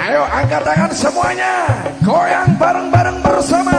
Ayo angkat tangan semuanya. Goyang bareng-bareng bersama.